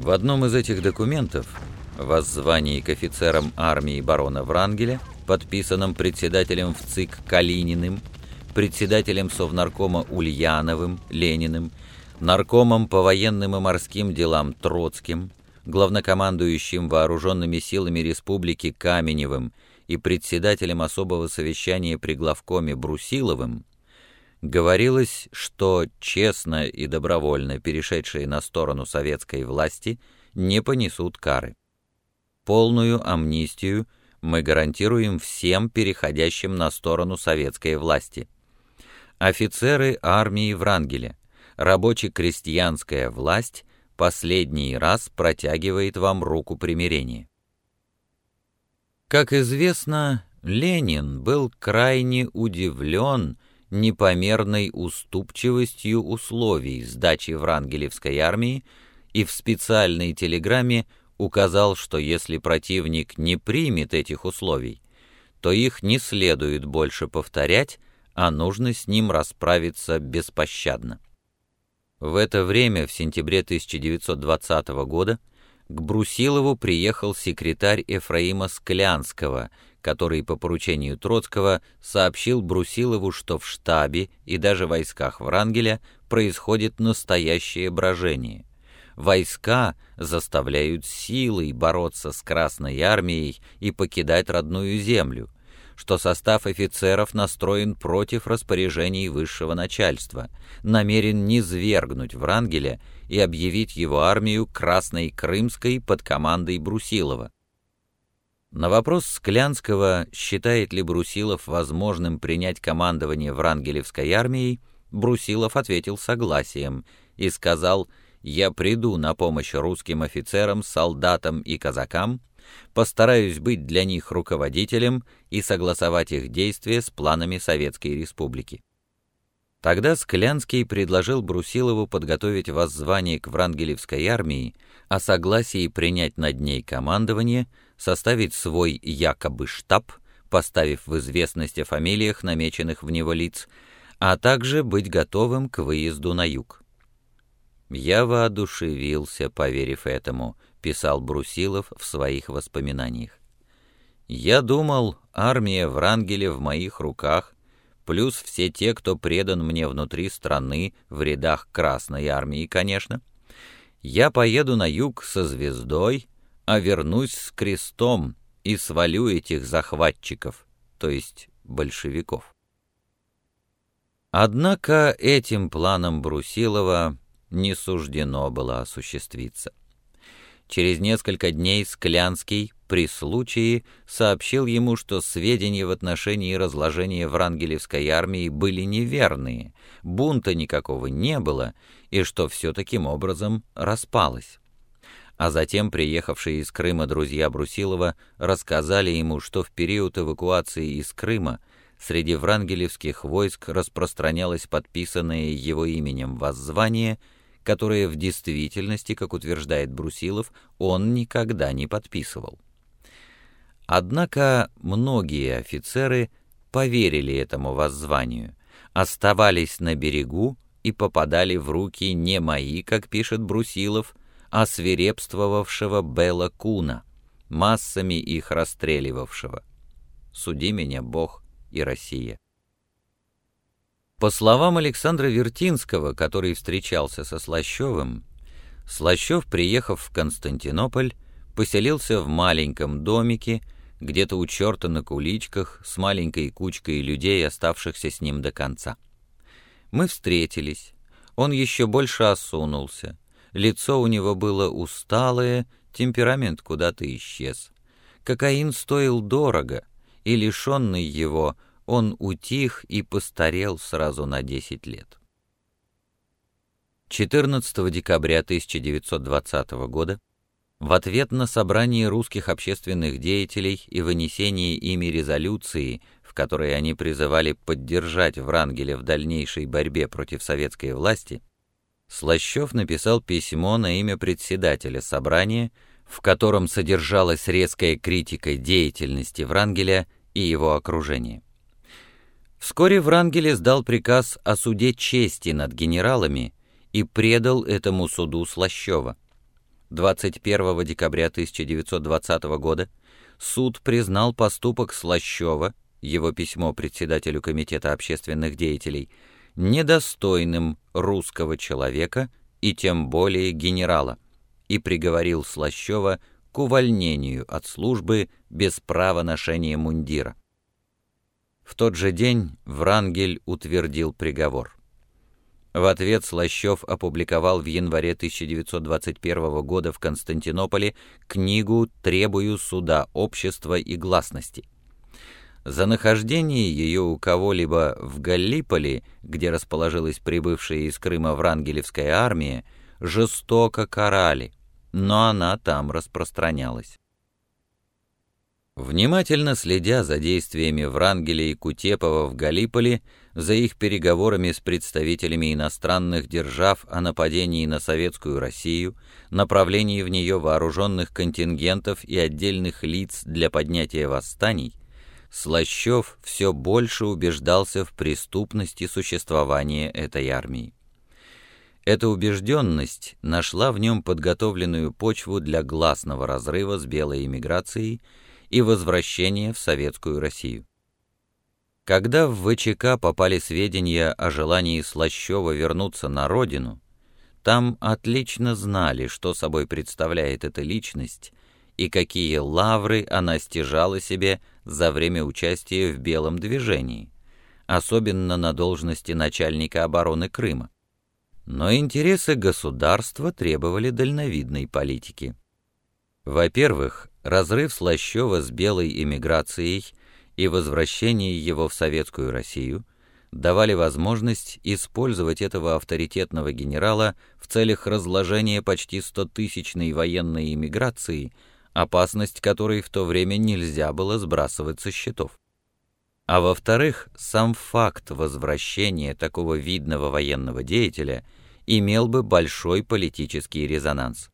В одном из этих документов, воззвании к офицерам армии барона Врангеля, подписанном председателем в ЦИК Калининым, председателем Совнаркома Ульяновым, Лениным, наркомом по военным и морским делам Троцким, главнокомандующим вооруженными силами республики Каменевым и председателем особого совещания при главкоме Брусиловым, говорилось, что честно и добровольно перешедшие на сторону советской власти не понесут кары. Полную амнистию мы гарантируем всем переходящим на сторону советской власти. Офицеры армии Врангеля, рабоче-крестьянская власть последний раз протягивает вам руку примирения. Как известно, Ленин был крайне удивлен непомерной уступчивостью условий сдачи Врангелевской армии и в специальной телеграмме указал, что если противник не примет этих условий, то их не следует больше повторять, а нужно с ним расправиться беспощадно. В это время, в сентябре 1920 года, к Брусилову приехал секретарь Ефраима Склянского, который по поручению Троцкого сообщил Брусилову, что в штабе и даже войсках Врангеля происходит настоящее брожение. Войска заставляют силой бороться с Красной армией и покидать родную землю, что состав офицеров настроен против распоряжений высшего начальства, намерен низвергнуть Врангеля и объявить его армию Красной Крымской под командой Брусилова. На вопрос Склянского, считает ли Брусилов возможным принять командование Врангелевской армией, Брусилов ответил согласием и сказал «Я приду на помощь русским офицерам, солдатам и казакам, постараюсь быть для них руководителем и согласовать их действия с планами Советской Республики». Тогда Склянский предложил Брусилову подготовить воззвание к Врангелевской армии о согласии принять над ней командование, составить свой якобы штаб, поставив в известность о фамилиях намеченных в него лиц, а также быть готовым к выезду на юг. «Я воодушевился, поверив этому», — писал Брусилов в своих воспоминаниях. «Я думал, армия Врангеля в моих руках, плюс все те, кто предан мне внутри страны, в рядах Красной Армии, конечно. Я поеду на юг со звездой, а вернусь с крестом и свалю этих захватчиков, то есть большевиков. Однако этим планом Брусилова не суждено было осуществиться. Через несколько дней Склянский при случае сообщил ему, что сведения в отношении разложения Врангелевской армии были неверные, бунта никакого не было, и что все таким образом распалось. А затем приехавшие из Крыма друзья Брусилова рассказали ему, что в период эвакуации из Крыма среди врангелевских войск распространялось подписанное его именем воззвание, которое в действительности, как утверждает Брусилов, он никогда не подписывал. Однако многие офицеры поверили этому воззванию, оставались на берегу и попадали в руки не мои, как пишет Брусилов, а свирепствовавшего Белла Куна, массами их расстреливавшего. Суди меня, Бог и Россия. По словам Александра Вертинского, который встречался со Слащевым, Слащев, приехав в Константинополь, поселился в маленьком домике, где-то у черта на куличках с маленькой кучкой людей, оставшихся с ним до конца. Мы встретились. Он еще больше осунулся. Лицо у него было усталое, темперамент куда-то исчез. Кокаин стоил дорого, и лишенный его, он утих и постарел сразу на 10 лет. 14 декабря 1920 года в ответ на собрание русских общественных деятелей и вынесение ими резолюции, в которой они призывали поддержать Врангеля в дальнейшей борьбе против советской власти, Слащев написал письмо на имя председателя собрания, в котором содержалась резкая критика деятельности Врангеля и его окружения. Вскоре Врангеле сдал приказ о суде чести над генералами и предал этому суду Слащева. 21 декабря 1920 года суд признал поступок Слащева, его письмо председателю Комитета общественных деятелей, недостойным русского человека и тем более генерала, и приговорил Слащева к увольнению от службы без права ношения мундира. В тот же день Врангель утвердил приговор. В ответ Слащев опубликовал в январе 1921 года в Константинополе книгу «Требую суда, общества и гласности». За нахождение ее у кого-либо в Галлиполи, где расположилась прибывшая из Крыма Врангелевская армия, жестоко карали, но она там распространялась. Внимательно следя за действиями Врангеля и Кутепова в Галиполи, за их переговорами с представителями иностранных держав о нападении на Советскую Россию, направлении в нее вооруженных контингентов и отдельных лиц для поднятия восстаний, Слащев все больше убеждался в преступности существования этой армии. Эта убежденность нашла в нем подготовленную почву для гласного разрыва с белой эмиграцией и возвращения в Советскую Россию. Когда в ВЧК попали сведения о желании Слащева вернуться на родину, там отлично знали, что собой представляет эта личность и какие лавры она стяжала себе за время участия в Белом движении, особенно на должности начальника обороны Крыма. Но интересы государства требовали дальновидной политики. Во-первых, разрыв Слащева с белой эмиграцией и возвращение его в Советскую Россию давали возможность использовать этого авторитетного генерала в целях разложения почти стотысячной военной эмиграции, опасность которой в то время нельзя было сбрасывать со счетов. А во-вторых, сам факт возвращения такого видного военного деятеля имел бы большой политический резонанс.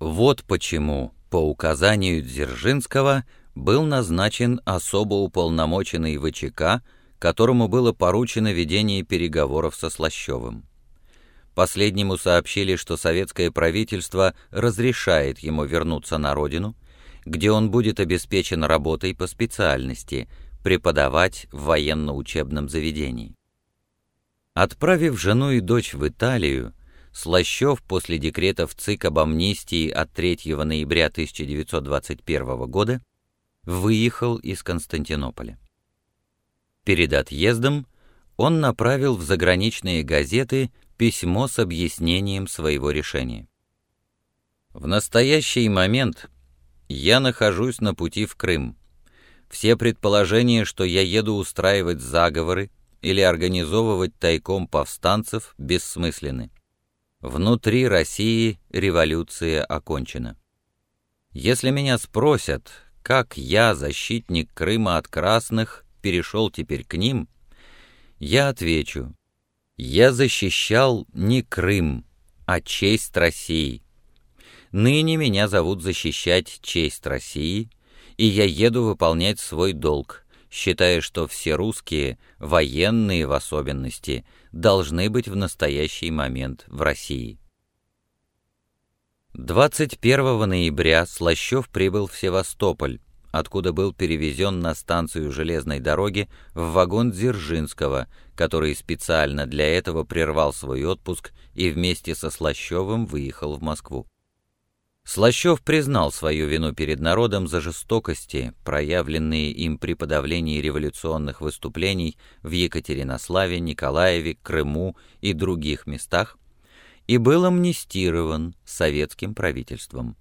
Вот почему по указанию Дзержинского был назначен особо уполномоченный ВЧК, которому было поручено ведение переговоров со Слащевым. Последнему сообщили, что советское правительство разрешает ему вернуться на родину, где он будет обеспечен работой по специальности, преподавать в военно-учебном заведении. Отправив жену и дочь в Италию, Слащев после декрета в ЦИК об амнистии от 3 ноября 1921 года выехал из Константинополя. Перед отъездом он направил в заграничные газеты письмо с объяснением своего решения. В настоящий момент я нахожусь на пути в Крым. Все предположения, что я еду устраивать заговоры или организовывать тайком повстанцев, бессмысленны. Внутри России революция окончена. Если меня спросят, как я, защитник Крыма от красных, перешел теперь к ним, я отвечу, я защищал не Крым, а честь России. Ныне меня зовут защищать честь России, и я еду выполнять свой долг, считая, что все русские, военные в особенности, должны быть в настоящий момент в России. 21 ноября Слащев прибыл в Севастополь, откуда был перевезен на станцию железной дороги в вагон Дзержинского, который специально для этого прервал свой отпуск и вместе со Слащевым выехал в Москву. Слащев признал свою вину перед народом за жестокости, проявленные им при подавлении революционных выступлений в Екатеринославе, Николаеве, Крыму и других местах, и был амнистирован советским правительством.